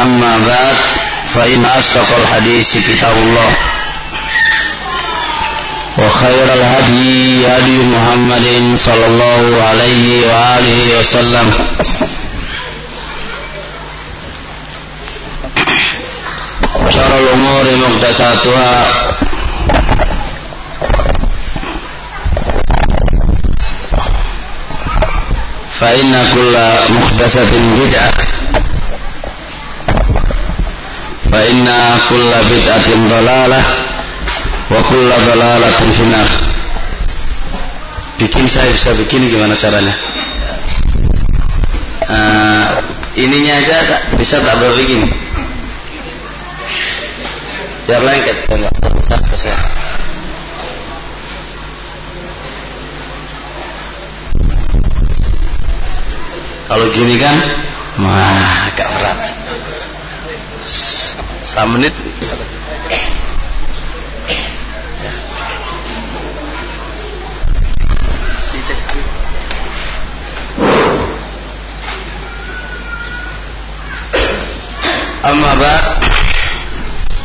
أما بعد فإن أصدق الحديث كتاب الله وخير الهدي هدي محمد صلى الله عليه وآله وسلم وشر الأمور محدثاتها فإن كل محدثة بدعة فإن كل بدعة ضلالة وكل ضلالة في النار bikin saya bisa bikin gimana caranya uh, ininya aja tak, bisa tak berbikin biar lengket enggak terpecah ke saya Kalau gini kan, wah agak berat. Satu menit. أما بعد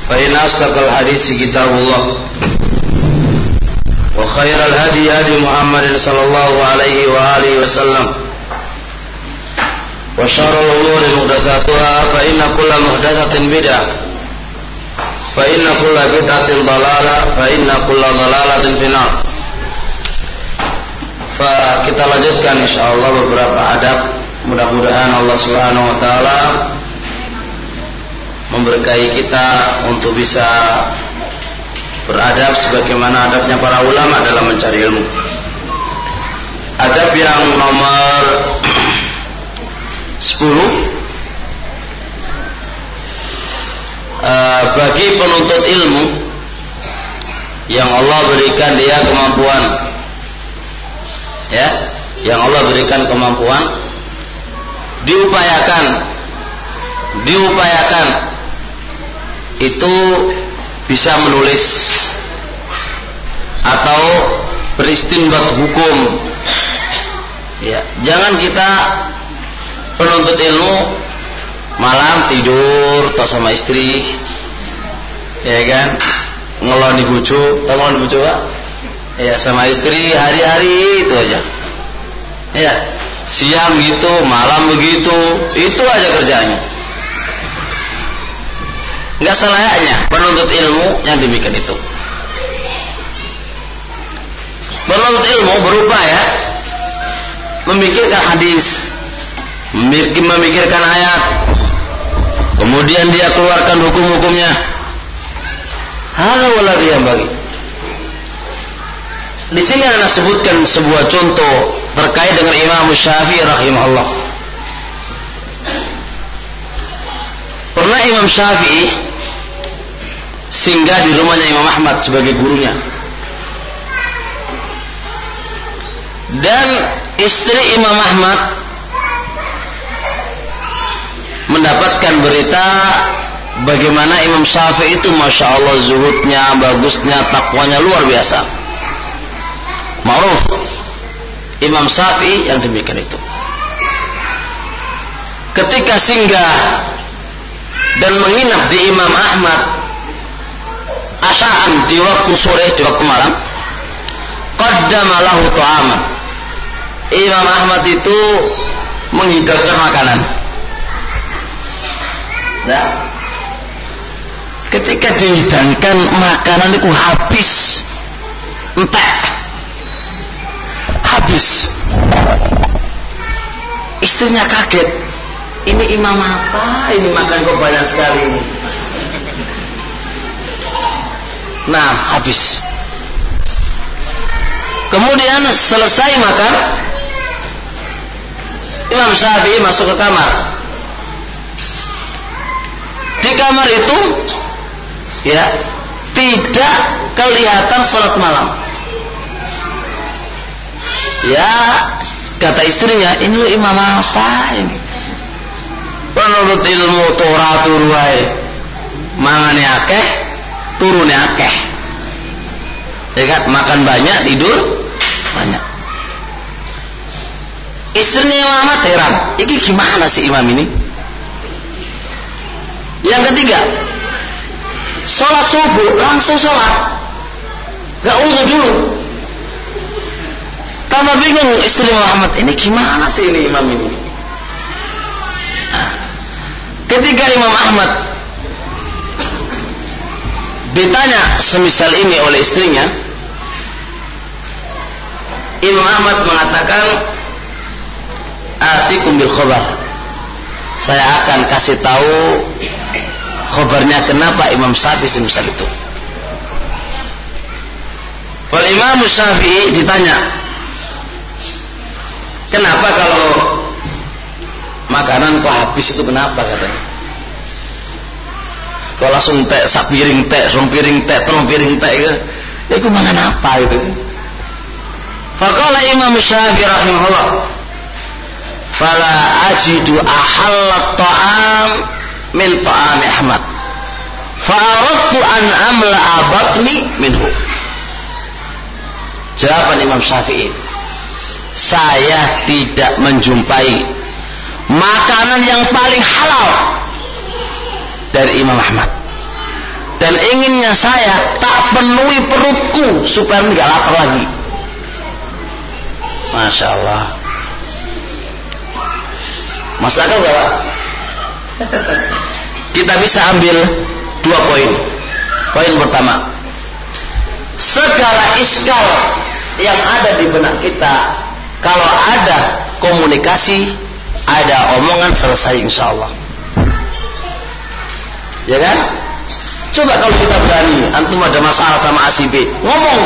فإن أصدق الحديث كتاب الله وخير الهدي هدي محمد صلى الله عليه وآله وسلم وشر الأمور محدثاتها فإن كل محدثة بدعة fa inna kulla bid'atin dalalah fa inna kulla dalalatin final fa kita lanjutkan insyaallah beberapa adab. Mudah-mudahan Allah Subhanahu wa taala memberkahi kita untuk bisa beradab sebagaimana adabnya para ulama dalam mencari ilmu. Adab yang nomor 10 bagi penuntut ilmu yang Allah berikan dia kemampuan. Ya yang Allah berikan kemampuan. Diupayakan diupayakan. Itu bisa menulis atau beristinbat hukum. Ya jangan kita penuntut ilmu malam tidur atau sama istri ya kan? Ngeloni bucu tahu ngeloni bucu pak. Ya sama istri hari-hari itu aja. Ya siang gitu malam begitu itu aja kerjanya nggak selayaknya penuntut ilmu yang demikian itu. Penuntut ilmu berupa ya. Memikirkan hadis memikirkan ayat. Kemudian dia keluarkan hukum-hukumnya hal waladi yang bagi. Di sini anda sebutkan sebuah contoh terkait dengan Imam Syafi'i rahimahullah. Pernah Imam Syafi'i singgah di rumahnya Imam Ahmad sebagai gurunya. Dan istri Imam Ahmad mendapatkan berita bagaimana Imam Syafi'i itu Masya Allah zuhudnya, bagusnya, takwanya luar biasa. Ma'ruf. Imam Syafi'i yang demikian itu. Ketika singgah dan menginap di Imam Ahmad asaan di waktu sore, di waktu malam, qaddama lahu ta'aman. Imam Ahmad itu menghidangkan makanan Nah, ketika dihidangkan makanan itu habis, entek, habis. Istrinya kaget. Ini imam apa? Ini makan kok banyak sekali ini. Nah, habis. Kemudian selesai makan, Imam Syafi'i masuk ke kamar. Di kamar itu, ya, tidak kelihatan sholat malam. Ya, kata istrinya, ini lu imam apa ini? Menurut ilmu Torah turuai, mangane akeh, turunnya akeh. Ya kan, makan banyak, tidur banyak. Istrinya Imam Ahmad heran, ini gimana sih imam ini? Yang ketiga, sholat subuh langsung sholat, gak usah dulu. Tambah bingung istri Muhammad, ini gimana sih ini imam ini? Nah, ketika Imam Ahmad ditanya semisal ini oleh istrinya, Imam Ahmad mengatakan, Atikum bil khobar. Saya akan kasih tahu khobarnya kenapa Imam Syafi'i semisal itu. Kalau Imam Syafi'i ditanya, Kenapa kalau makanan kok habis itu kenapa katanya? Kalau langsung teh sak piring teh, rong piring teh, telung piring teh itu, ya itu makan apa itu? Faqala Imam Syafi'i rahimahullah, "Fala ajidu ahallat ta'am min ta'am Ahmad." Fa'aradtu an amla batni minhu. Jawaban Imam Syafi'i. Saya tidak menjumpai makanan yang paling halal dari Imam Ahmad. Dan inginnya saya tak penuhi perutku supaya tidak lapar lagi. Masya Allah. Masalah gak kita bisa ambil dua poin poin pertama segala iskal yang ada di benak kita kalau ada komunikasi, ada omongan selesai insya Allah. Ya kan? Coba kalau kita berani, antum ada masalah sama ACB, ngomong.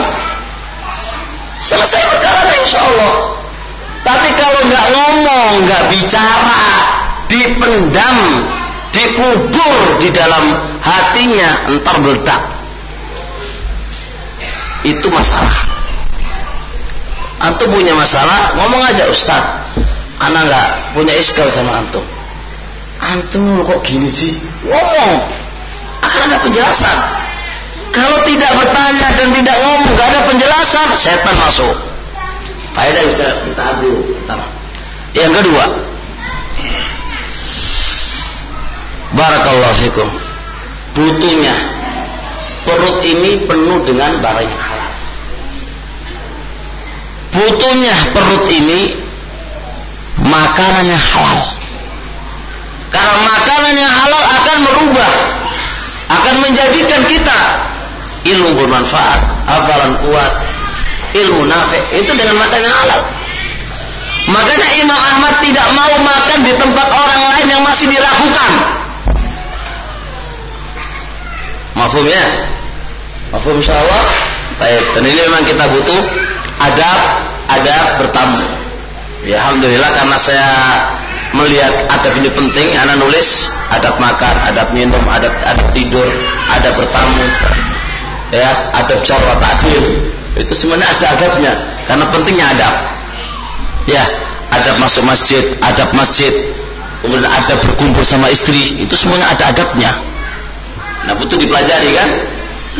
Selesai perkara insya Allah. Tapi kalau nggak ngomong, nggak bicara, dipendam, dikubur di dalam hatinya, entar meledak. Itu masalah. Antum punya masalah ngomong aja ustaz anak nggak punya iskal sama antum. Antum kok gini sih? Ngomong. Akan ada penjelasan. Kalau tidak bertanya dan tidak ngomong nggak ada penjelasan setan masuk. Faedah bisa ambil pertama yang kedua Barakallahu fikum. Butuhnya. Perut ini penuh dengan barang yang halal. Butuhnya perut ini makanannya halal. Karena makanannya halal akan merubah akan menjadikan kita ilmu bermanfaat hafalan kuat ilmu nafek itu dengan makanannya halal makanya Imam Ahmad tidak mau makan di tempat orang lain yang masih diragukan. Mafhum ya? Mafhum insyaallah. Baik dan ini memang kita butuh adab adab bertamu. Ya alhamdulillah karena saya melihat adab ini penting anak nulis adab makan adab minum adab adab tidur adab bertamu ya adab cara takdir itu semuanya ada adabnya karena pentingnya adab ya adab masuk masjid adab masjid kemudian adab berkumpul sama istri itu semuanya ada adabnya nah butuh dipelajari kan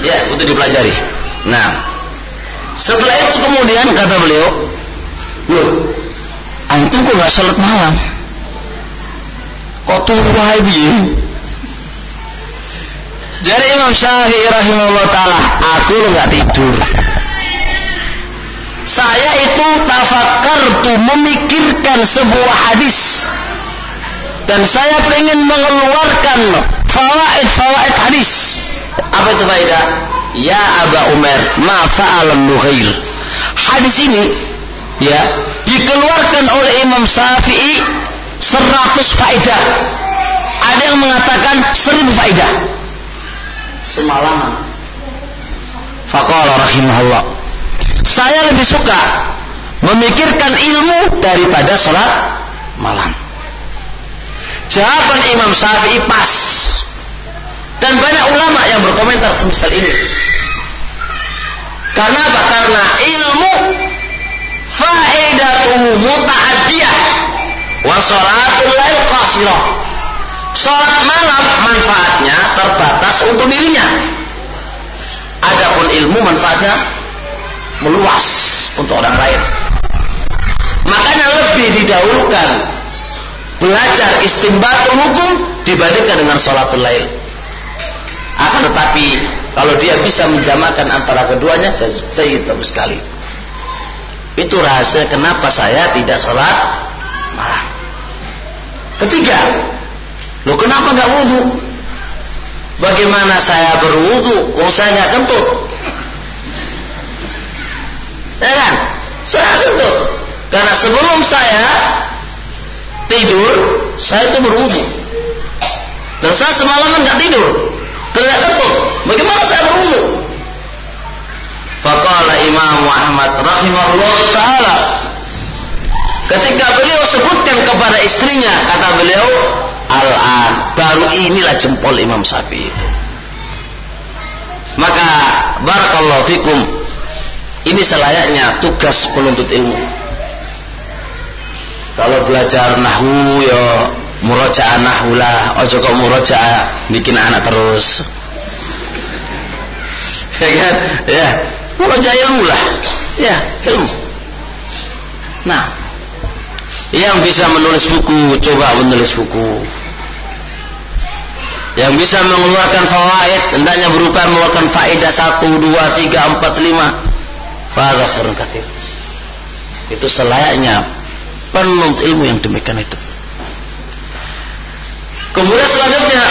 ya butuh dipelajari nah setelah itu kemudian kata beliau, loh, antum kok nggak sholat malam? Kok tunggu begini? Jadi Imam Syafi'i rahimahullah taala, aku nggak tidur. Saya itu tafakar tuh memikirkan sebuah hadis dan saya ingin mengeluarkan fawaid fawaid hadis. Apa itu faedah? Ya Aba Umar, ma fa'alam nughair. Hadis ini ya dikeluarkan oleh Imam Syafi'i 100 faedah. Ada yang mengatakan 1000 faedah. Semalaman. Faqala rahimahullah. Saya lebih suka memikirkan ilmu daripada sholat malam. Jawaban Imam Syafi'i pas. Dan banyak ulama yang berkomentar semisal ini. Karena apa? Karena ilmu faedatuhu muta'addiyah wa sholatul lail qasirah. Sholat malam manfaatnya terbatas untuk dirinya. Adapun ilmu manfaatnya meluas untuk orang lain. Makanya lebih didahulukan belajar istimbatul hukum dibandingkan dengan sholatul lail. Akan tetapi kalau dia bisa menjamakan antara keduanya, jadi bagus sekali. Itu rahasia kenapa saya tidak sholat malam. Ketiga, lo kenapa nggak wudhu? Bagaimana saya berwudhu? Wong saya nggak kentut. Ya kan? Saya. Karena sebelum saya tidur, saya itu berwudhu. Dan saya semalaman nggak tidur. Tidak kentut. Bagaimana saya berwudhu? Faqala Imam Ahmad rahimahullah taala ketika beliau sebutkan kepada istrinya kata beliau al-an baru inilah jempol Imam Syafi'i itu maka barakallahu fikum ini selayaknya tugas penuntut ilmu. Kalau belajar nahwu ya murajaah nahwu lah, aja kok murajaah bikin anak terus. Ya kan? Ya, murajaah ilmu lah. Ya, ilmu. Nah, yang bisa menulis buku, coba menulis buku. Yang bisa mengeluarkan fawaid, hendaknya berupa mengeluarkan faedah 1, 2, 3, 4, 5 balok orang kafir Itu selayaknya penuntut ilmu yang demikian itu. Kemudian selanjutnya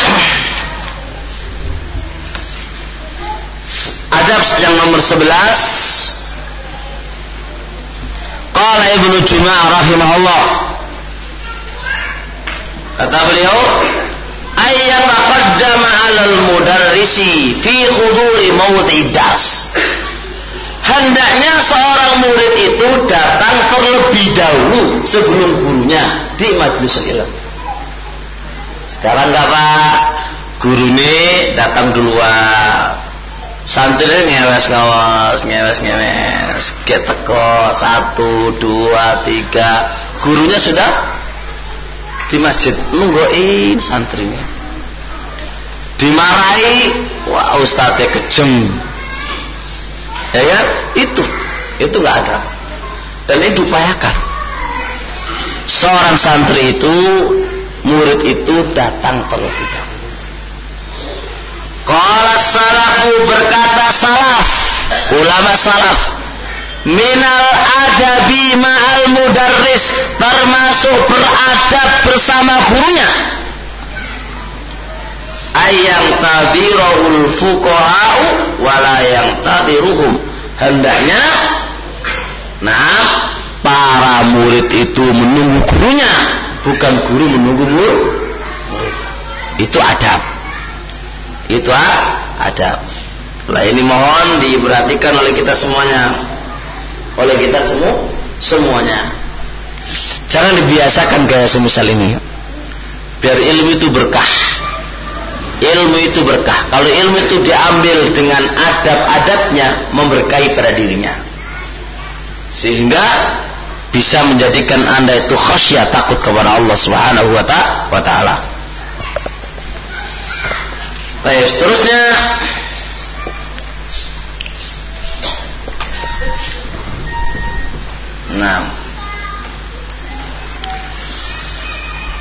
adab yang nomor 11 Qala Ibnu Juma'ah rahimahullah. Kata beliau Ayya taqaddama 'alal mudarrisi fi huduri mawdi'id das Hendaknya seorang murid itu datang terlebih dahulu sebelum gurunya di majelis ilmu. Sekarang enggak Pak? Gurune datang duluan. Santri ngewes ngewes ngewes ngewes. Teko satu dua tiga. Gurunya sudah di masjid. Nungguin santrinya. Dimarahi wah ustadznya kejem ya kan? Itu. Itu nggak ada. Dan ini diupayakan. Seorang santri itu murid itu datang terlebih dahulu. Qala salafu berkata salaf, ulama salaf, minal adabi ma'al mudarris termasuk beradab bersama gurunya ayang tadirul fuqaha'u wala yang tadiruhum hendaknya nah para murid itu menunggu gurunya bukan guru menunggu murid itu adab itu ada. Lah ini mohon diperhatikan oleh kita semuanya. Oleh kita semua semuanya. Jangan dibiasakan gaya semisal ini. Biar ilmu itu berkah. Ilmu itu berkah. Kalau ilmu itu diambil dengan adab-adabnya memberkahi pada dirinya. Sehingga bisa menjadikan Anda itu khasyah takut kepada Allah Subhanahu wa taala. Baik, seterusnya Nah.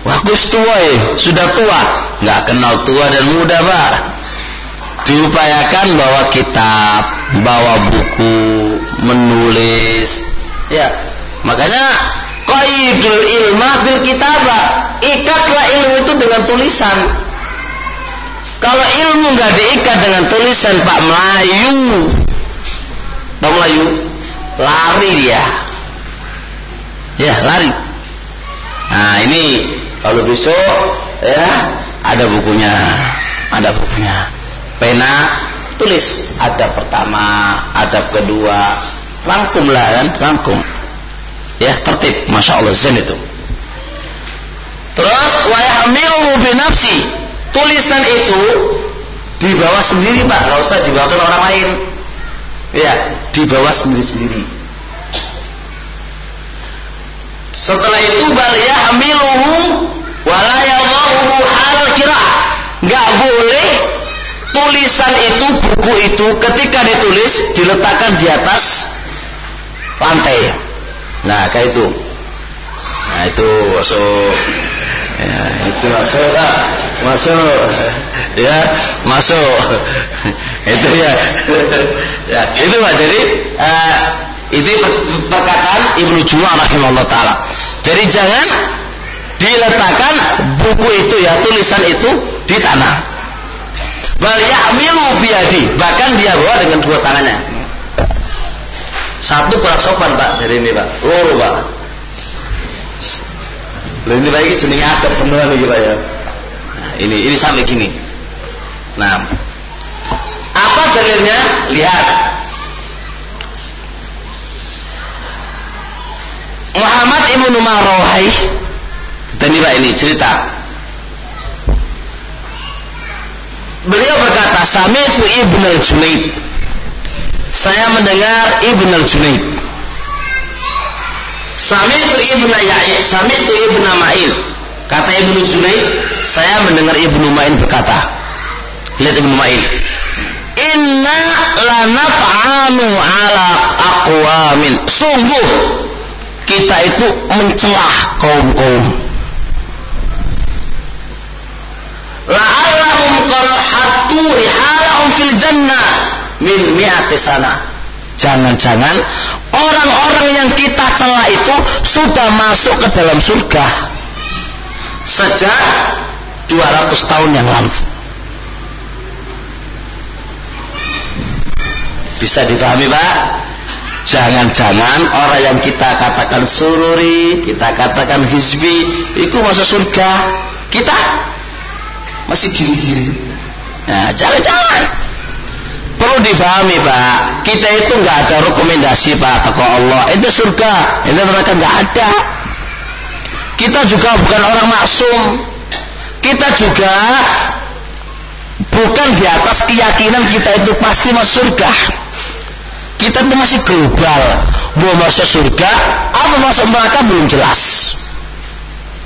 bagus tua ya sudah tua nggak kenal tua dan muda pak diupayakan bawa kitab, bawa buku, menulis. Ya, makanya qaidul ilma bil kitabah. Ikatlah ilmu itu dengan tulisan. Kalau ilmu nggak diikat dengan tulisan Pak Melayu, Pak Melayu, lari dia. Ya, lari. Nah, ini kalau besok ya ada bukunya, ada bukunya. Pena tulis ada pertama, ada kedua, rangkum lah kan, rangkum. Ya, tertib, masya Allah zen itu. Terus wayahmilu binafsi. Tulisan itu dibawa sendiri pak, nggak usah dibawa ke orang lain. Ya, dibawa sendiri-sendiri. Setelah itu bal yahmiluhu wala yadahu hal kira. Boleh tulisan itu, buku itu ketika ditulis diletakkan di atas lantai. Nah, kayak itu. Nah, itu masuk. Ya, itu masuk lah. Masuk. Ya, masuk. itu ya. ya, itu Pak. Jadi, uh, itu perkataan Ibnu Jum'ah rahimahullah taala. Jadi jangan diletakkan buku itu ya tulisan itu di tanah. Bal ya'milu biadi, bahkan dia bawa dengan dua tangannya. Satu kurang sopan Pak, jadi ini Pak. Loro Pak. Loh ini ini jenenge adab beneran iki Pak ya. Nah, ini ini sampai gini. Nah, apa dalilnya? Lihat Muhammad ibnu Marohai dan Pak ini cerita. Beliau berkata Sami itu Ibn al-Junaid saya mendengar Ibn al-Junaid Sami itu Ibn Ya'id Sami itu Ibn Ma'in. Kata Ibn al-Junaid saya mendengar Ibn Ma'in berkata. Lihat Ibn Ma'in. Inna lanat'anu ala aqwamin. Sungguh kita itu mencelah kaum-kaum. La'allahum qad hattu rihalahum fil jannah min mi'ati sana. Jangan-jangan orang-orang yang kita celah itu sudah masuk ke dalam surga sejak 200 tahun yang lalu. Bisa dipahami Pak? Jangan-jangan orang yang kita katakan sururi, kita katakan hizbi, itu masuk surga. Kita masih gini-gini. Nah, jangan-jangan. Perlu difahami Pak, kita itu nggak ada rekomendasi Pak ke Allah. Itu surga, itu neraka nggak ada. Kita juga bukan orang maksum. Kita juga bukan di atas keyakinan kita itu pasti masuk surga kita itu masih global mau masuk surga apa masuk neraka belum jelas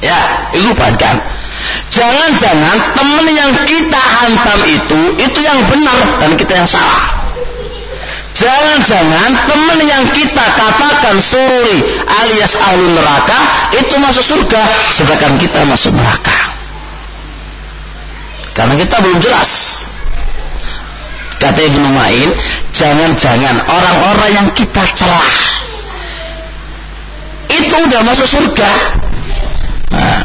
ya itu jangan-jangan teman yang kita hantam itu itu yang benar dan kita yang salah Jangan-jangan teman yang kita katakan sururi alias ahli neraka itu masuk surga sedangkan kita masuk neraka. Karena kita belum jelas. Kata Ibnu Ma'in, jangan-jangan orang-orang yang kita celah itu udah masuk surga. Nah.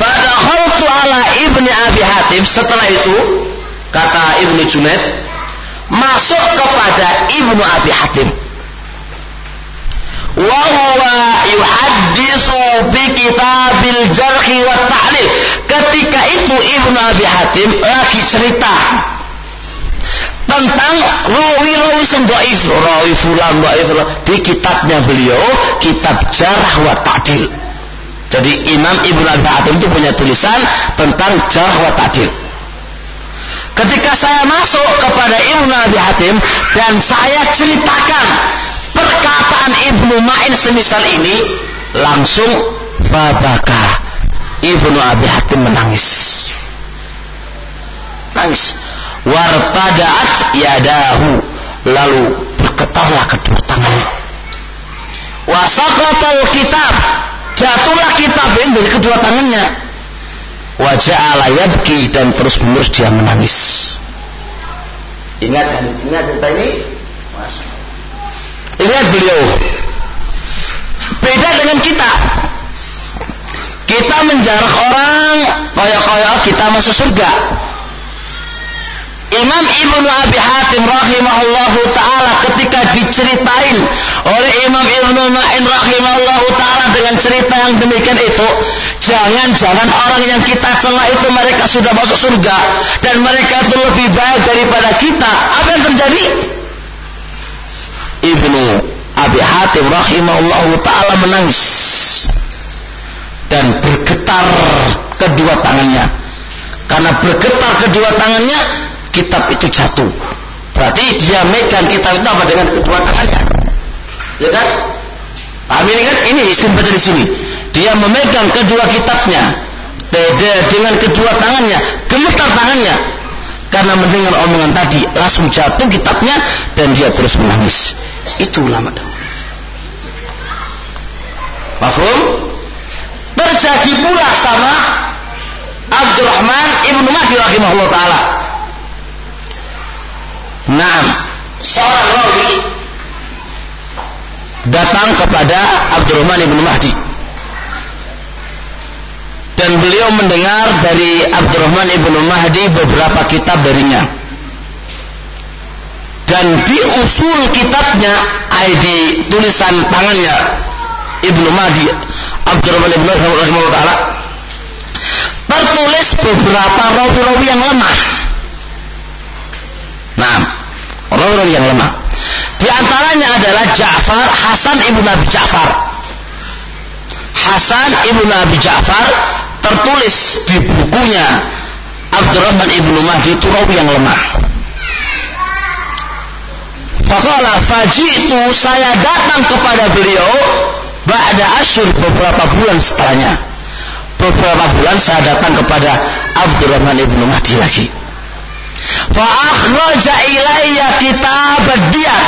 Fadakhaltu ala ibni Abi Hatim setelah itu kata Ibnu Junaid masuk kepada Ibnu Abi Hatim wa huwa yuhaddisu bi kitabil jarhi wa ta'lil ketika itu Ibnu Abi Hatim lagi cerita tentang rawi-rawi yang dhaif. Rawi fulan dhaif di kitabnya beliau kitab jarh wa ta'dil. Jadi Imam Ibnu Abi Hatim itu punya tulisan tentang jarh wa ta'dil. Ketika saya masuk kepada Ibnu Abi Hatim dan saya ceritakan perkataan Ibnu Ma'in semisal ini langsung babaka Ibnu Abi Hatim menangis nangis wartadaat yadahu lalu bergetarlah kedua tangannya wasaqatal kitab jatuhlah kitab ini dari kedua tangannya wa wajah yabki dan terus menerus dia menangis. Ingat hadis ingat cerita ini? Ingat beliau. Beda dengan kita. Kita menjarak orang kaya-kaya kita masuk surga. Imam Ibnu Abi Hatim rahimahullahu taala ketika diceritain oleh Imam Ibnu Ma'in rahimahullahu taala dengan cerita yang demikian itu, jangan-jangan orang yang kita celah itu mereka sudah masuk surga dan mereka itu lebih baik daripada kita. Apa yang terjadi? Ibnu Abi Hatim rahimahullahu taala menangis dan bergetar kedua tangannya. Karena bergetar kedua tangannya, kitab itu jatuh. Berarti dia megang kitab itu apa dengan kedua tangannya? Ya kan? Paham ini kan? Ini istimbat di sini. Dia memegang kedua kitabnya dengan kedua tangannya, gemetar tangannya karena mendengar omongan tadi langsung jatuh kitabnya dan dia terus menangis. Itu ulama dahulu. Terjadi pula sama Abdurrahman ibnu Mahdi rahimahullah taala Naam, seorang rawi datang kepada Abdurrahman ibn Mahdi. Dan beliau mendengar dari Abdurrahman ibn Mahdi beberapa kitab darinya. Dan di usul kitabnya, di tulisan tangannya Ibnu Mahdi, Abdurrahman ibn Mahdi rahimahullah tertulis beberapa rawi-rawi yang lemah. Nah, Rawi-rawi yang lemah. Di antaranya adalah Ja'far Hasan ibnu Nabi Ja'far. Hasan ibnu Nabi Ja'far tertulis di bukunya Abdurrahman ibnu Mahdi itu rawi yang lemah. Faqala fajitu saya datang kepada beliau Ba'da asyur beberapa bulan setelahnya. Beberapa bulan saya datang kepada Abdurrahman ibnu Mahdi lagi. Fa akhraja ilayya kitab diyat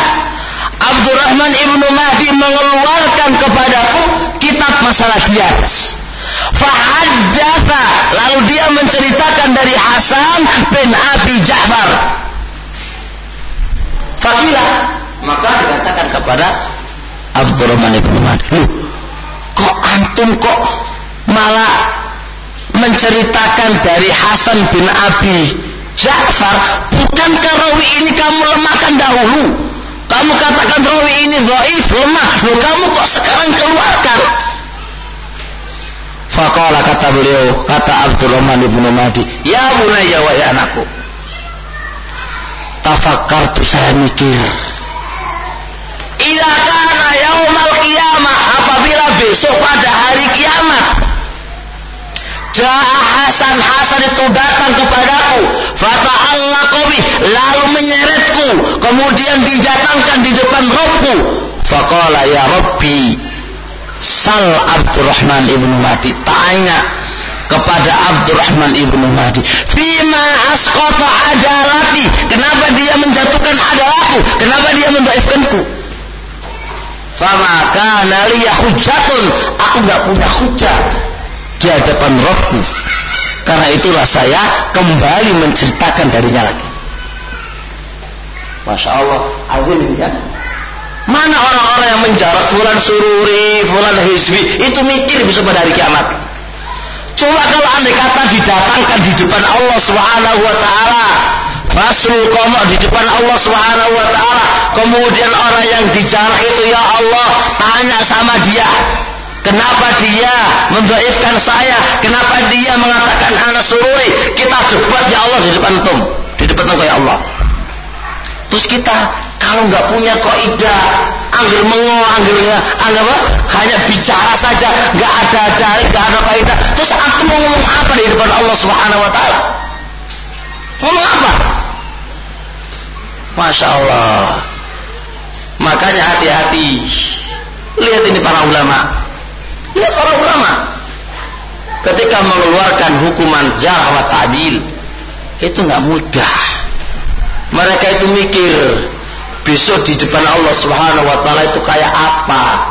Abdurrahman ibnu Mahdi mengeluarkan kepadaku kitab masalah diat Fahaddatha lalu dia menceritakan dari Hasan bin Abi Ja'far. Fakila maka dikatakan kepada Abdurrahman ibnu Mahdi, "Loh, kok antum kok malah menceritakan dari Hasan bin Abi Ja'far, bukankah rawi ini kamu lemahkan dahulu? Kamu katakan rawi ini dhaif, lemah. Loh kamu kok sekarang keluarkan? Faqala kata beliau, kata Abdurrahman ibnu Mahdi, Ya bunayya wa ya anakku. Tafakkartu saya mikir. Ila kana yaumal qiyamah apabila besok pada hari kiamat Ja'a Hasan Hasan itu datang kepadaku. Fata'allaqabi lalu menyeretku kemudian didatangkan di depan Robku. Faqala ya Rabbi sal Abdurrahman ibnu Mahdi. Tanya kepada Abdurrahman ibnu Mahdi fima asqata adalati kenapa dia menjatuhkan adalahu kenapa dia mendaifkanku fama kana liya hujjatun aku nggak punya hujah di hadapan rohku. Karena itulah saya kembali menceritakan darinya lagi. Masya Allah, azim kan? Mana orang-orang yang menjarak fulan sururi, fulan hizbi, itu mikir bisa pada hari kiamat. Coba kalau andai kata didatangkan di depan Allah Subhanahu wa taala, Rasul komo di depan Allah Subhanahu wa taala, kemudian orang yang dijarak itu ya Allah tanya sama dia, Kenapa dia mendoifkan saya? Kenapa dia mengatakan anak sururi? Kita debat ya Allah di depan tum, di depan tum ya Allah. Terus kita kalau nggak punya kaidah, anggur mengo, anggurnya, anggap apa? Hanya bicara saja, nggak ada dalil, nggak ada kaidah. Terus aku mau ngomong apa di depan Allah Subhanahu Wa Taala? Ngomong apa? Masya Allah. Makanya hati-hati. Lihat ini para ulama Lihat para ulama ketika mengeluarkan hukuman jarh wa ta'dil itu nggak mudah. Mereka itu mikir besok di depan Allah Subhanahu wa taala itu kayak apa?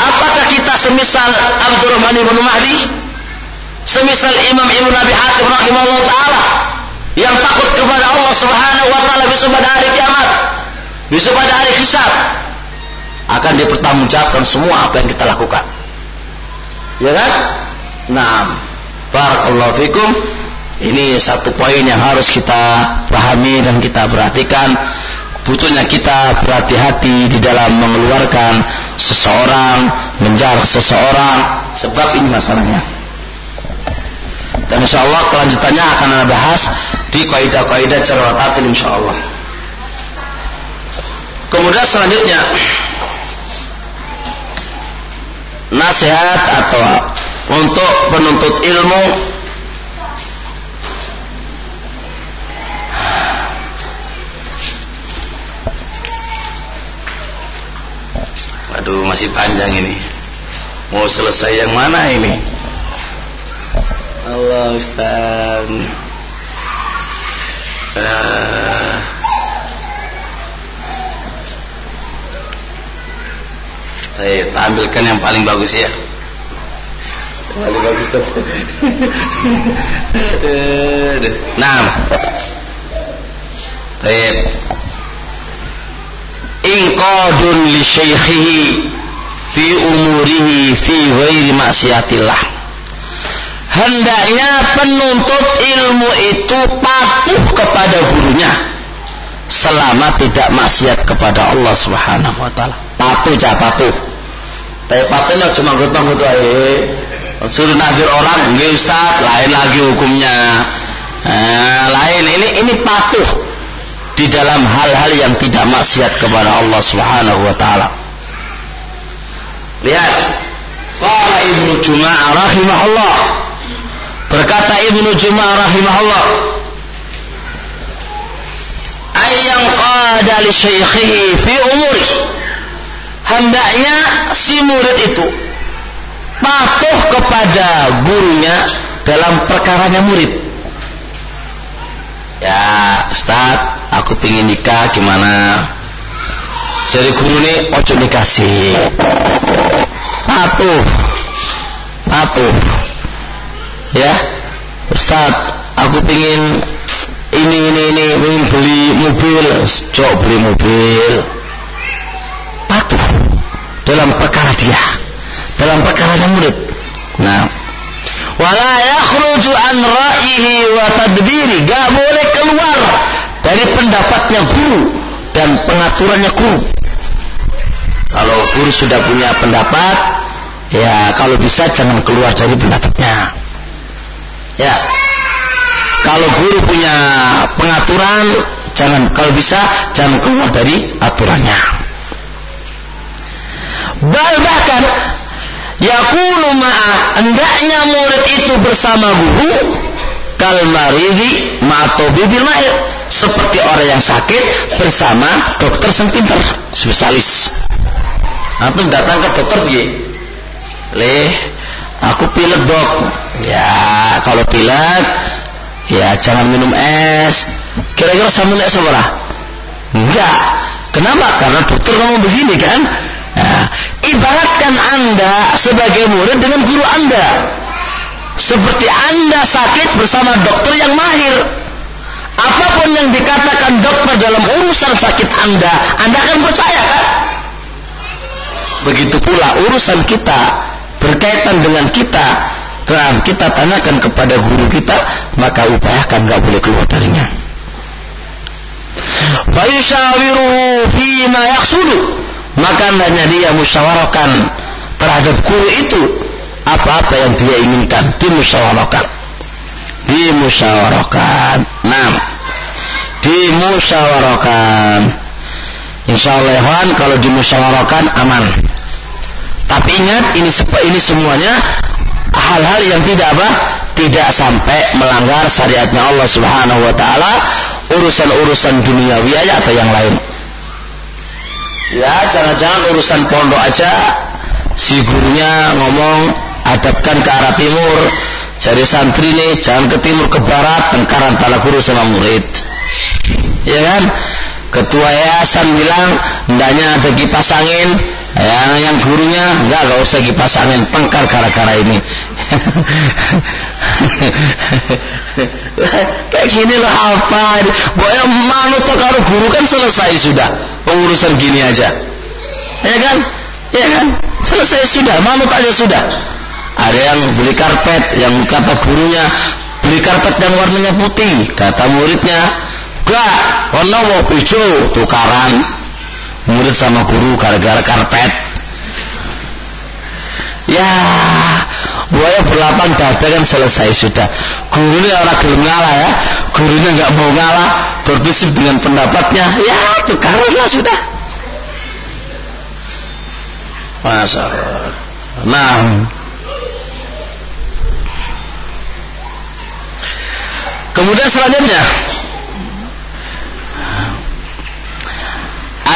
Apakah kita semisal Abdurrahman bin Mahdi? Semisal Imam Ibn Abi Hatim rahimahullah taala yang takut kepada Allah Subhanahu wa taala besok pada hari kiamat, besok pada hari hisab akan dipertanggungjawabkan semua apa yang kita lakukan. Ya kan? Nah, barakallahu fikum. Ini satu poin yang harus kita pahami dan kita perhatikan. Butuhnya kita berhati-hati di dalam mengeluarkan seseorang, menjarak seseorang, sebab ini masalahnya. Dan insya Allah kelanjutannya akan ada bahas di kaidah-kaidah cerwatatil insya Allah. Kemudian selanjutnya nasihat atau untuk penuntut ilmu Waduh masih panjang ini. Mau selesai yang mana ini? Allah Ustaz uh, Saya tampilkan yang paling bagus ya. Paling bagus tuh nah Baik. Inqadun li syaikhihi fi umurihi fi ghairi maksiatillah hendaknya penuntut ilmu itu patuh kepada gurunya selama tidak maksiat kepada Allah Subhanahu wa taala. Patuh ja patuh. Tapi patuhnya cuma ngutang-ngutu aja. Suruh nazir orang nggih Ustaz lain lagi hukumnya. Nah, lain. Ini ini patuh di dalam hal-hal yang tidak maksiat kepada Allah Subhanahu wa taala. Lihat, para Ibnu Juma'ah rahimahullah. Berkata Ibnu Juma'ah rahimahullah, "Ayyan qada li syaikhihi fi umuri." Hendaknya si murid itu patuh kepada gurunya dalam perkaranya murid. Ya, Ustaz, aku pingin nikah gimana jadi guru nih ojo nikah sih patuh patuh ya. Ustaz aku pingin ini ini ini ingin beli mobil. Cok beli mobil. Patuh dalam perkara dia dalam perkara murid. Nah. Wala yakhruju an ra'yihi wa tadbiri. Gak boleh keluar dari pendapatnya guru dan pengaturannya guru. Kalau guru sudah punya pendapat, ya kalau bisa jangan keluar dari pendapatnya. Ya. Kalau guru punya pengaturan, jangan kalau bisa jangan keluar dari aturannya. Bal bahkan yakunu ma'a hendaknya murid itu bersama guru kal maridi ma'atobibil mahir seperti orang yang sakit bersama dokter pintar spesialis antum datang ke dokter piye leh aku pilek dok. Ya kalau pilek ya jangan minum es. Kira-kira sama nek sebelah enggak. Kenapa? Karena dokter kamu begini kan? Nah, ibaratkan anda sebagai murid dengan guru anda. Seperti anda sakit bersama dokter yang mahir. Apa pun yang dikatakan dokter dalam urusan sakit Anda, Anda akan percaya kan? Begitu pula urusan kita berkaitan dengan kita, dan kita tanyakan kepada guru kita, maka upayakan nggak boleh keluar darinya. Maka hanya dia musyawarahkan terhadap guru itu apa-apa yang dia inginkan. Dimusyawarahkan. Dimusyawarahkan. Nah dimusyawarahkan. Insya Allah ya kalau dimusyawarahkan aman tapi ingat ini ini semuanya hal-hal yang tidak apa tidak sampai melanggar syariatnya Allah subhanahu wa ta'ala urusan-urusan duniawi aja atau yang lain ya jangan-jangan urusan pondok aja si gurunya ngomong adapkan ke arah timur Cari santri nih, jangan ke timur ke barat, tengkaran tala guru sama murid. Ya kan? Ketua yayasan bilang, hendaknya ada kipas angin. Ya, yang gurunya, enggak, enggak usah kipas angin, tengkar gara-gara ini. Kayak gini lah apa? Boya manut karo guru kan selesai sudah pengurusan gini aja. Ya kan? Ya kan? Selesai sudah, manut aja sudah. Ada yang beli karpet, yang kata gurunya beli karpet yang warnanya putih, kata muridnya, "Gak, warna hijau, tukaran." Murid sama guru gara-gara karpet. Ya, buaya berlapang dada kan selesai sudah. Gurunya orang gelem ngalah ya, gurunya nggak mau ngalah, berprinsip dengan pendapatnya, ya tukaranlah sudah. Allah. Nah, kemudian selanjutnya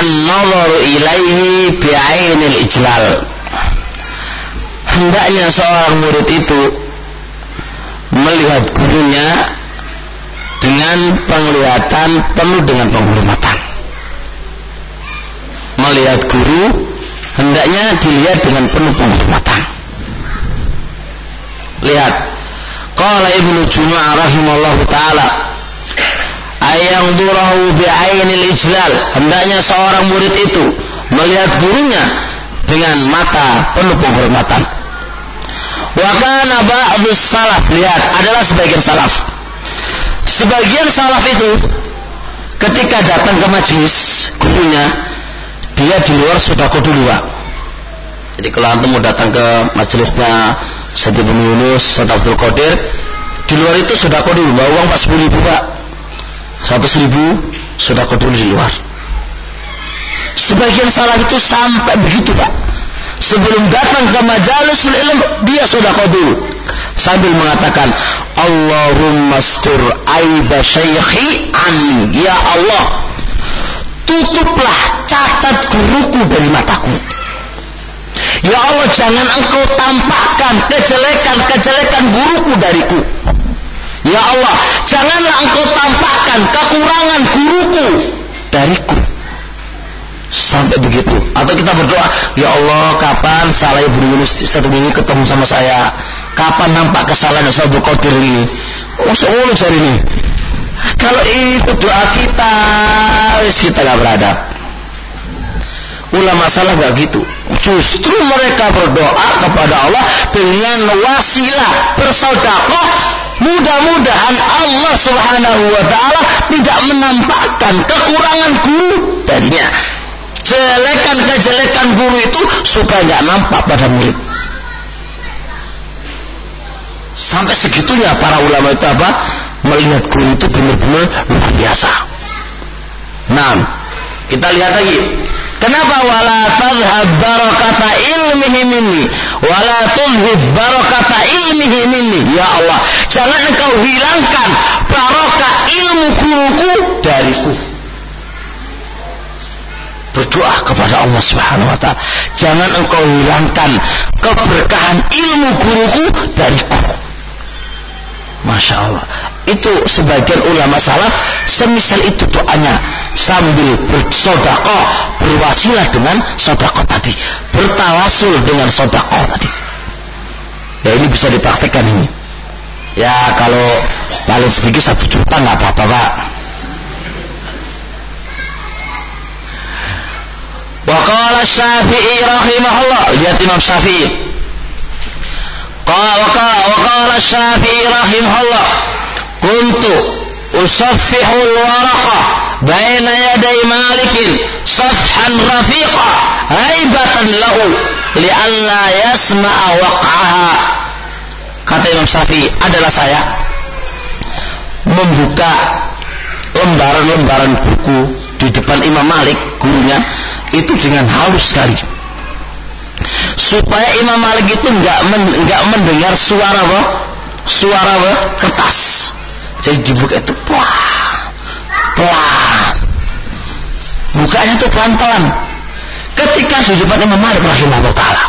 an-nazaru ilaihi bi'ainil ijlal. Hendaknya seorang murid itu melihat gurunya dengan penglihatan penuh dengan penghormatan. Melihat guru hendaknya dilihat dengan penuh penghormatan. Lihat qala ibnu Jum'ah rahimallahu taala ayang durahu bi'ainil ijlal. Hendaknya seorang murid itu melihat gurunya dengan mata penuh penghormatan. Wa kana ba'dhu salaf. Lihat adalah sebagian salaf. Sebagian salaf itu ketika datang ke majlis gurunya dia di luar sudah dua jadi kalau antum mau datang ke majelisnya bin Yunus, Abdul Qadir di luar itu sudah kodu bawa uang 40 ribu pak seratus ribu sudah dulu di luar. Sebagian salah itu sampai begitu pak. Sebelum datang ke majalis ilm dia sudah dulu. Sambil mengatakan Allahumma stur aiba syekhi anni. Ya Allah tutuplah cacat guruku dari mataku. Ya Allah jangan engkau tampakkan kejelekan-kejelekan guruku dariku Ya Allah, janganlah engkau tampakkan kekurangan guruku dariku. Sampai begitu. Atau kita berdoa, Ya Allah, kapan salah ibu Yunus satu minggu ketemu sama saya? Kapan nampak kesalahan Ustaz Qadir ini? Oh, seolah cari ini. Kalau itu doa kita, kita gak berada. Ulama salah gak gitu. Justru mereka berdoa kepada Allah dengan wasilah bersodakoh Mudah-mudahan Allah Subhanahu wa taala tidak menampakkan kekurangan guru darinya. Jelekan-kejelekan guru itu supaya nggak nampak pada murid. Sampai segitunya para ulama itu apa? Melihat guru itu benar-benar luar biasa. Nah, kita lihat lagi. Kenapa? Wala tadhhab barakata ilmihi minni. Wala tudhib barakata ilmihi minni. Ya Allah jangan engkau hilangkan barokah ilmu guruku dariku berdoa kepada Allah Subhanahu wa taala. Jangan engkau hilangkan keberkahan ilmu guruku dariku Masya Allah. Itu sebagian ulama salaf semisal itu doanya sambil bersodakoh berwasilah dengan sodakoh tadi. Bertawasul dengan sodakoh tadi. Ya ini bisa dipraktekkan ini. Ya kalau paling sedikit satu juta nggak apa-apa pak. Waqala Syafi'i rahimahullah. Lihat Imam Syafi'i. Waqala Syafi'i rahimahullah. Kuntu Usafihul warakah baina yaday malikin safhan rafiqa haibatan lahu li'alla yasma'a waq'aha. Kata Imam Syafi'i adalah saya membuka lembaran-lembaran buku di depan Imam Malik gurunya itu dengan halus sekali. Supaya Imam Malik itu nggak men, nggak mendengar suara wah suara wah kertas. Jadi dibuka itu pelan pelan bukanya itu pelan pelan ketika sujud Imam Malik rahimahullah taala.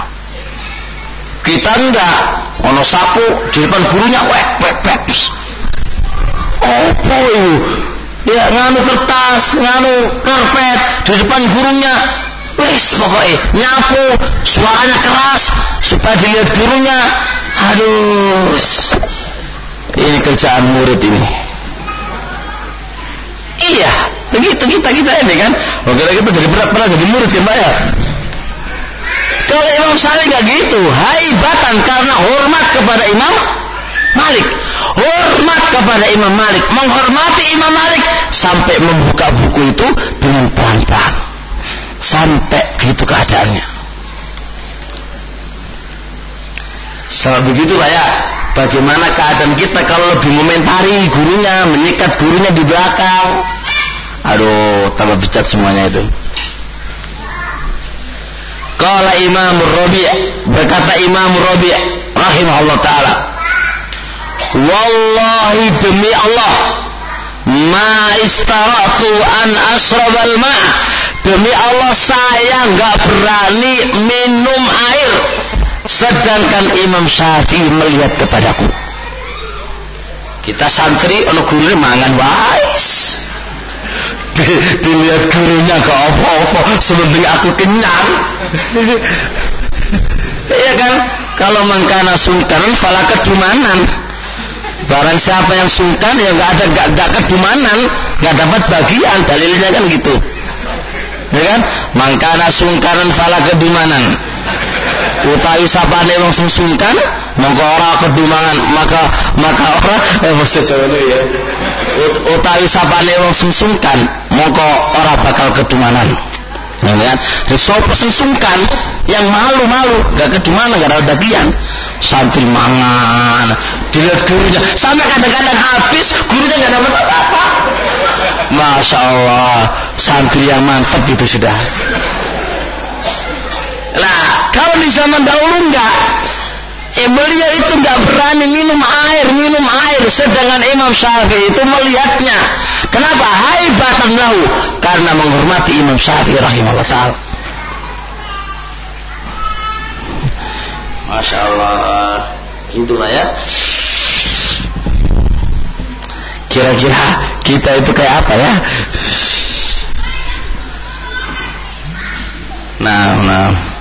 Kita enggak ono sapu di depan gurunya wek wek wek oh boy ya nganu kertas nganu karpet di depan gurunya. Wes pokoknya nyapu suaranya keras supaya dilihat gurunya. Aduh, ini kerjaan murid ini. Iya, begitu kita kita ini kan. Oke, kita jadi berat pernah jadi murid kan Pak ya? Kalau Imam Syafi'i nggak gitu, haibatan karena hormat kepada Imam Malik. Hormat kepada Imam Malik, menghormati Imam Malik sampai membuka buku itu dengan pelan-pelan. Sampai gitu keadaannya. Sebab begitu Pak ya, bagaimana keadaan kita kalau lebih momentari gurunya, menyikat gurunya di belakang. Aduh, tambah bicat semuanya itu. Kala Imam Rabi' berkata Imam Rabi' rahimahullah taala. Wallahi demi Allah ma istaratu an asrabal ma' demi Allah saya nggak berani minum air sedangkan Imam Syafi'i melihat kepadaku. Kita santri ono guru mangan wais. Dilihat gurunya ke apa-apa sebenarnya aku kenyang. Iya kan? Kalau mengkana sungkan fala kedumanan. Barang siapa yang sungkan ya nggak ada nggak nggak kedumanan. Nggak dapat bagian dalilnya kan gitu. Ya kan? Mangkana sungkanan fala kedumanan utawi sapane wong sing sungkan mongko ora kedumangan maka maka ora eh mesti ya. Utawi sapane wong sing sungkan mongko ora bakal kedumanan ya. Kan sapa sing sungkan yang malu-malu gak kedumanan gak ada bagian santri mangan dilihat gurunya. Sampai kadang-kadang habis gurunya gak dapat apa-apa. Masya Allah santri yang mantap itu sudah. Nah, kalau di zaman dahulu enggak, eh beliau itu enggak berani minum air, minum air. Sedangkan Imam Syafi'i itu melihatnya. Kenapa? Haibatan lahu. Karena menghormati Imam Syafi'i rahimahullah ta'ala. Masya Allah. Itu lah ya. Kira-kira kita itu kayak apa ya? Nah, nah.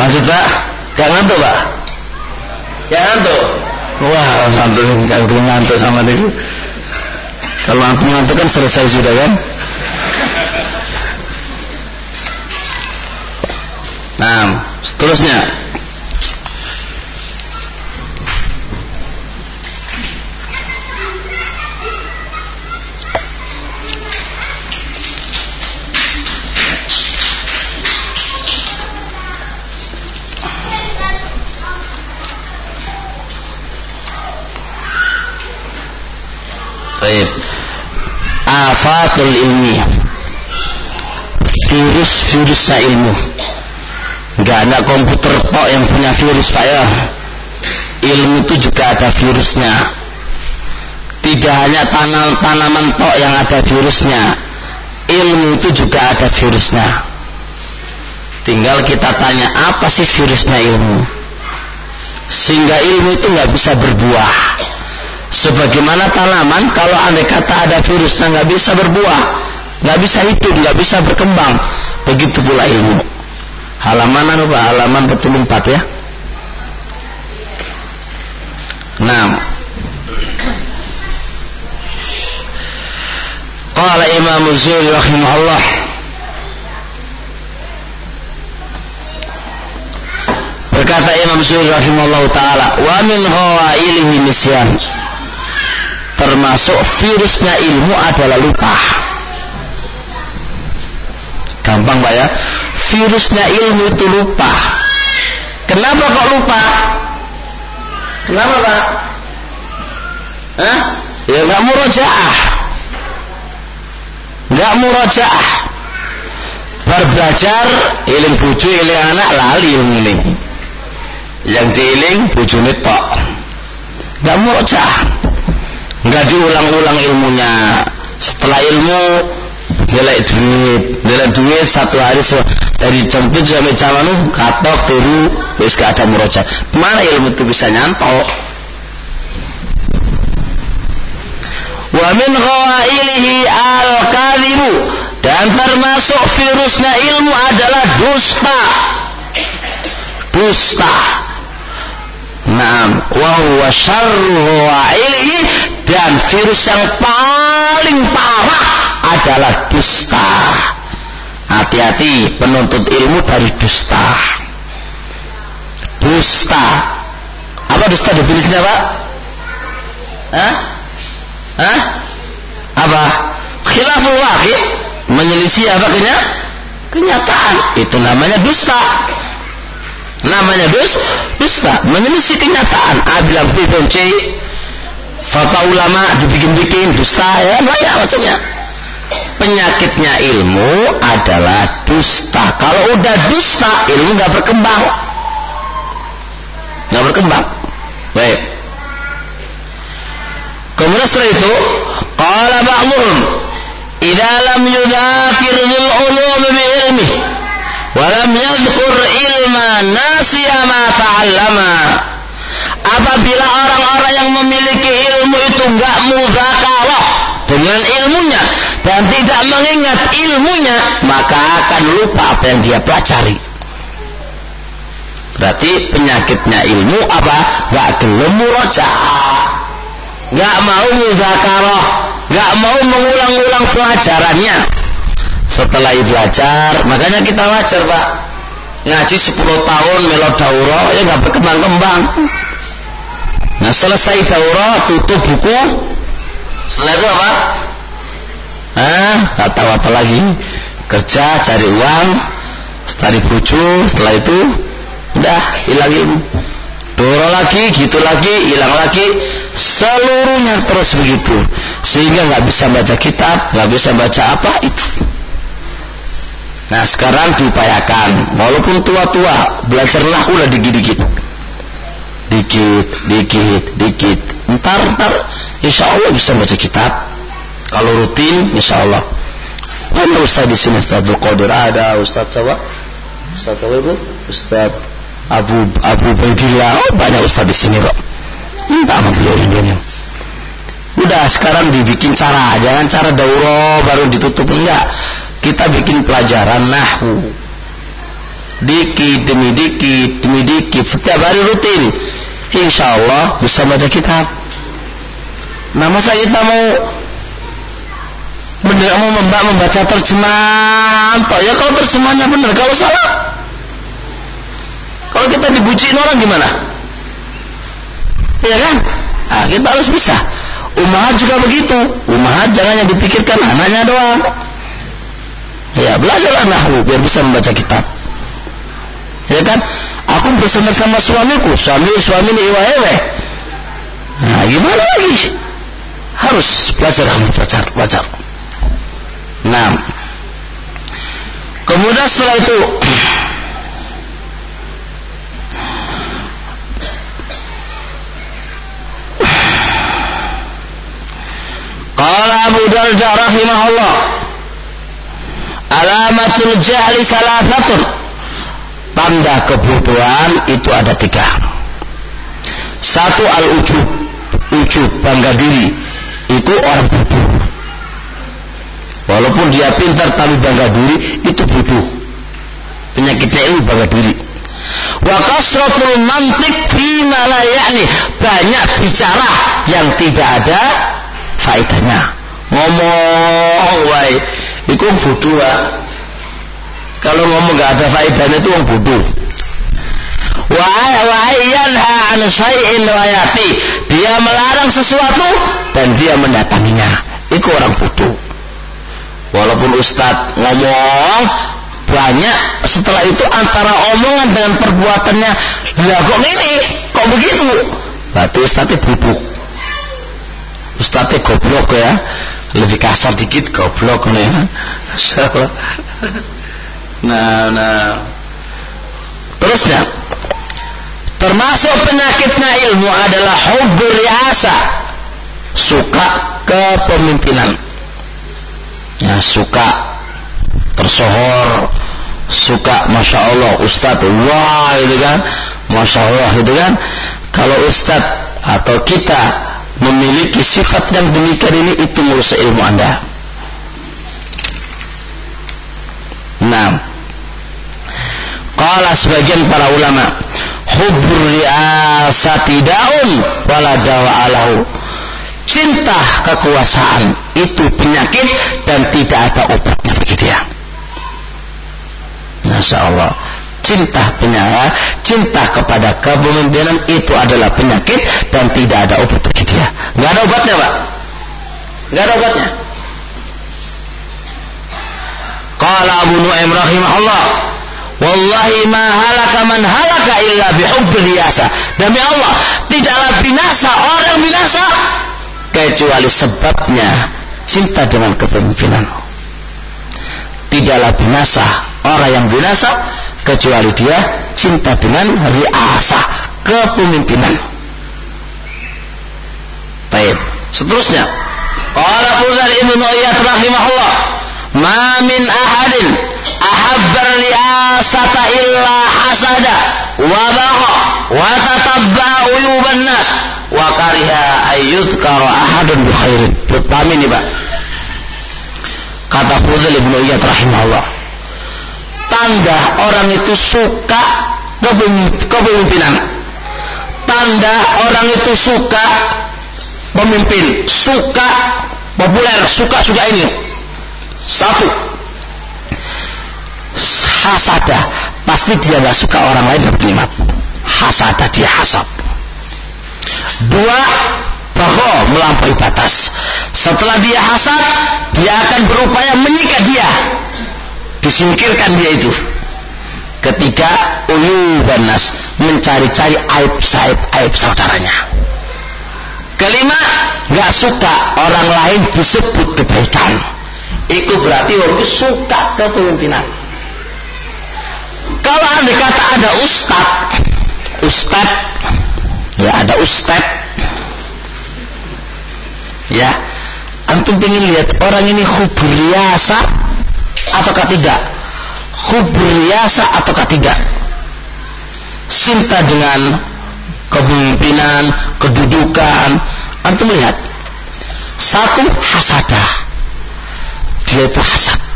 Lanjut Pak. Gak ngantuk Pak? Gak ngantuk? Wah, ngantuk gak ngantuk sama dia. Kalau ngantuk-ngantuk kan selesai sudah kan? Nah, seterusnya Afatul ilmi. Virus-virusnya ilmu. Enggak ada komputer tok yang punya virus Pak ya. Ilmu itu juga ada virusnya. Tidak hanya tanam tanaman tok yang ada virusnya. Ilmu itu juga ada virusnya. Tinggal kita tanya apa sih virusnya ilmu? Sehingga ilmu itu nggak bisa berbuah Sebagaimana tanaman, kalau andai kata ada virusnya nggak bisa berbuah, nggak bisa hidup, nggak bisa berkembang. Begitu pula ilmu. Halaman apa? Pak? Halaman betul empat ya. Nah. Qala Imam Zuhri rahimahullah Berkata Imam Zuhri rahimahullah taala, "Wa min hawailihi nisyan." Termasuk virusnya ilmu adalah lupa. Gampang pak ya? Virusnya ilmu itu lupa. Kenapa kok lupa? Kenapa pak? Hah? ya nggak murojaah. Nggak murojaah. Berbelajar iling buju iling anak lali iling yang diiling bujune tok. Nggak murojaah nggak diulang-ulang ilmunya setelah ilmu Gelek duit, gelek duit satu hari so, dari jam 7 sampai jam anu katok turu wis gak ada. Mana ilmu itu bisa nyantol? Wa min ghawailihi al-kadhibu dan termasuk virusnya ilmu adalah dusta. Dusta. Naam, wa huwa dan virus yang paling parah adalah dusta. Hati-hati penuntut ilmu dari dusta. Dusta. Apa dusta definisinya, Pak? Hah? Hah? Apa? Khilaful wahid menyelisih apa Kenyataan. Itu namanya dusta namanya dus dusta menyelisih kenyataan. A bilang B bilang C ulama dibikin-bikin dusta ya banyak macamnya. Penyakitnya ilmu adalah dusta. Kalau udah dusta ilmu nggak berkembang. Nggak berkembang. Baik. Kemudian setelah itu qala ba'dhum idza lam yudhakir ulum bi ilmi walam yadhkur ilma nasiya ma ta'allama. Apabila orang-orang yang memiliki ilmu itu enggak muzakarah dengan ilmunya dan tidak mengingat ilmunya maka akan lupa apa yang dia pelajari. Berarti penyakitnya ilmu apa? Enggak gelem murojaah enggak mau muzakarah enggak mau mengulang-ulang pelajarannya. Setelah belajar makanya kita wajar pak ngaji 10 tahun melo dauro ya nggak berkembang-kembang. Nah selesai dauro tutup buku. Setelah itu apa? Ah nggak tahu apa lagi. Kerja cari uang cari bucu setelah itu udah hilang ilmu. Doro lagi gitu lagi hilang lagi. Seluruhnya terus begitu. Sehingga nggak bisa baca kitab nggak bisa baca apa itu Nah sekarang diupayakan. Walaupun tua-tua Belajarlah udah dikit-dikit. Dikit, dikit, dikit. Ntar, ntar Insya Allah bisa baca kitab. Kalau rutin, Insya Allah Ada Ustaz di sini? Ustaz Qadir ada Ustaz siapa? Ustaz apa itu? Ustaz Abu Abu Baidillah oh, banyak Ustaz di sini kok minta sama beliau ini udah sekarang dibikin cara. Jangan cara dauro baru ditutup. Enggak kita bikin pelajaran nahu dikit demi dikit demi dikit setiap hari rutin. Insya Allah bisa baca kitab. Nah masa kita mau benar mau membaca terjemahan toh? Ya kalau terjemahannya benar kalau salah. Kalau kita dibuciin orang gimana? Ya kan? Nah, kita harus bisa. Umahat juga begitu. Umahat jangan yang dipikirkan anaknya doang Ya, belajarlah nahwu biar bisa membaca kitab. Ya kan? Aku bersama sama suamiku, suami suami ini iwa ewe. Nah, gimana lagi? Harus belajar belajar, belajar. Nah, kemudian setelah itu Qala Abu Darda rahimahullah Alamatul jahli salafatun. Tanda kebodohan itu ada tiga. Satu al-ujub. Ujub, bangga diri. Itu orang bodoh. Walaupun dia pintar tapi bangga diri, itu bodoh. Penyakitnya itu bangga diri. Wa kasratul mantik fi la yakni. Banyak bicara yang tidak ada faedahnya. Ngomong wae itu bodoh kalau ngomong gak ada faedahnya itu orang bodoh. Wa yanha an syai'in wayati dia melarang sesuatu dan dia mendatanginya. Itu orang bodoh. Walaupun ustadz ngomong banyak setelah itu antara omongan dengan perbuatannya ya kok ini kok begitu? Berarti ustadznya bodoh. Ustadznya goblok ya. Lebih kasar dikit goblok nih nah nah. Terusnya termasuk penyakitnya ilmu adalah hubur riasa. Suka kepemimpinan. Ya suka tersohor. Suka masya Allah Ustadz wah itu kan. Masya Allah itu kan. Kalau Ustadz atau kita memiliki sifat yang demikian ini itu merusak ilmu anda. Nah Kala sebagian para ulama hubbur riasati daun wala dawa alahu cinta kekuasaan itu penyakit dan tidak ada obatnya bagi dia Masya Allah cinta penyara, cinta kepada kepemimpinan itu adalah penyakit dan tidak ada obat bagi dia. Nggak ada obatnya, Pak. Nggak ada obatnya. Qala Abu Nu'aim rahimahullah, Wallahi ma halaka man halaka illa bihubbil riyasa. Demi Allah, tidaklah binasa orang binasa kecuali sebabnya cinta dengan kepemimpinan. Tidaklah binasa orang yang binasa kecuali dia cinta dengan riasa kepemimpinan. Baik. Seterusnya, Qala Ibnu Iyad rahimahullah, "Ma min ahadin ahabbar riasata illa hasada wa baqa wa tatabba uyuban nas wa kariha ayyudhkara ahadun bi khairin." Pahami ini, Pak. Kata Fuzal Ibnu Iyad rahimahullah, tanda orang itu suka kepemimpinan tanda orang itu suka memimpin suka populer. Suka suka ini. Satu hasada. Pasti dia nggak suka orang lain berkelimat hasada dia hasad dua bahwa melampaui batas. Setelah dia hasad dia akan berupaya menyikat dia. Disingkirkan dia itu. Ketika uyuban nas. Mencari-cari aib saib aib saudaranya. Kelima nggak suka orang lain disebut kebaikan. Itu berarti orang suka kepemimpinan kalau anda kata ada ustad ustad ya ada ustad. Ya antum ingin lihat orang ini hubriasa ataukah tidak? Hubriasa ataukah tidak? Cinta dengan kepemimpinan kedudukan. Antum melihat satu hasada dia itu hasad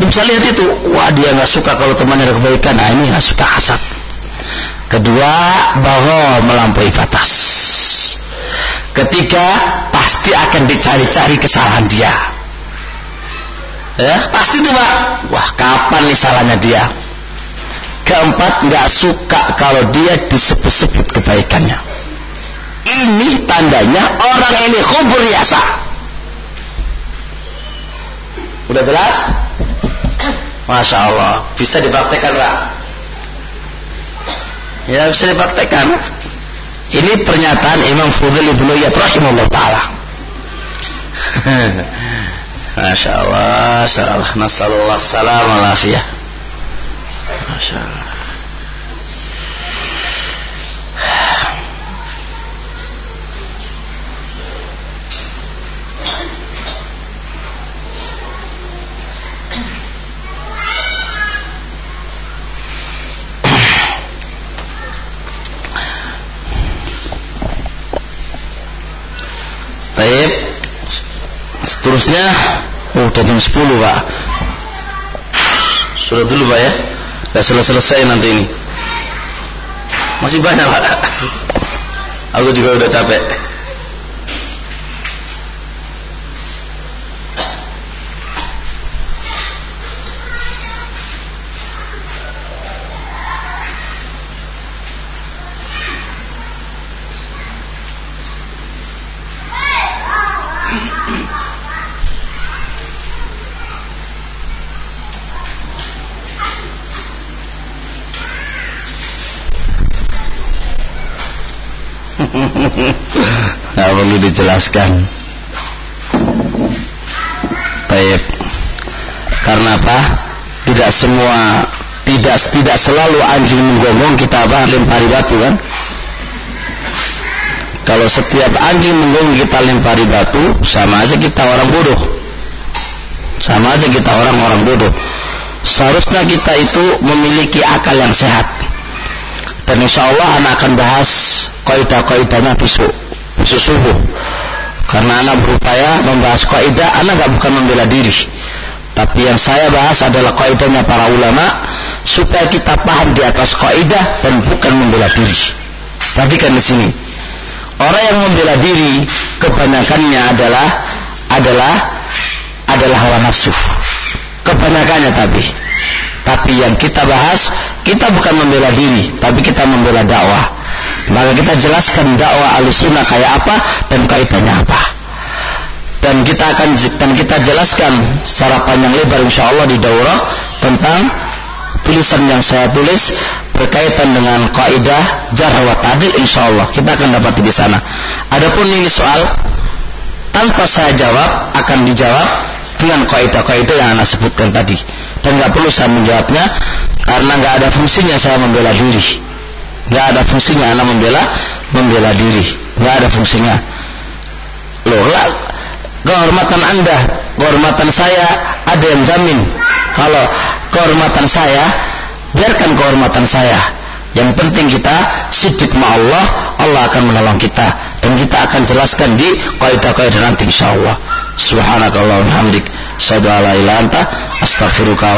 antum bisa lihat itu. Wah dia nggak suka kalau temannya ada kebaikan. Nah ini nggak suka hasad. Kedua bahwa melampaui batas. Ketiga pasti akan dicari-cari kesalahan dia. Ya pasti tuh pak. Wah kapan nih salahnya dia? Keempat nggak suka kalau dia disebut-sebut kebaikannya. Ini tandanya orang ini kubur yasa udah jelas Masya Allah bisa dipraktekkan pak ya bisa dipraktekkan ini pernyataan Imam Fudhil ibnu Iyad rahimahullah ta'ala Masya Allah, Masya Allah. Nasallallahu salam. Masya Allah. Baik. Seterusnya Oh, udah jam 10 Pak. Sudah dulu Pak ya. Sudah selesai-selesai nanti ini. Masih banyak Pak. Aku juga udah capek. Dijelaskan baik. Karena apa? Tidak semua tidak tidak selalu anjing menggonggong kita apa? Lempari batu kan? Kalau setiap anjing mengganggu kita lempari batu sama aja kita orang bodoh. Sama aja kita orang-orang bodoh. Seharusnya kita itu memiliki akal yang sehat. Dan insya Allah anak akan bahas kaidah-kaidahnya besok besok subuh karena anak berupaya membahas kaidah anak gak bukan membela diri. Tapi yang saya bahas adalah kaidahnya para ulama supaya kita paham di atas kaidah dan bukan membela diri. Tapi kan di sini. Orang yang membela diri kebanyakannya adalah adalah adalah hawa nafsu. Kebanyakannya tapi. Tapi yang kita bahas kita bukan membela diri tapi kita membela dakwah maka kita jelaskan dakwah alusuna kayak apa dan kaitannya apa. Dan kita akan dan kita jelaskan secara panjang lebar insya Allah di daurah tentang tulisan yang saya tulis berkaitan dengan kaidah jarh wa ta'dil Allah kita akan dapat di sana. Adapun ini soal tanpa saya jawab akan dijawab dengan kaidah-kaidah yang anda sebutkan tadi. Dan nggak perlu saya menjawabnya karena nggak ada fungsinya saya membela diri nggak ada fungsinya anda membela membela diri. Nggak ada fungsinya. Loh lah kehormatan anda kehormatan saya ada yang jamin. Kalau kehormatan saya biarkan kehormatan saya. Yang penting kita sidik ma Allah Allah akan menolong kita. Dan kita akan jelaskan di kaidah-kaidah nanti insyaallah. Subhanakallah hamdik Asyhadu an la ilaha anta astaghfiruka.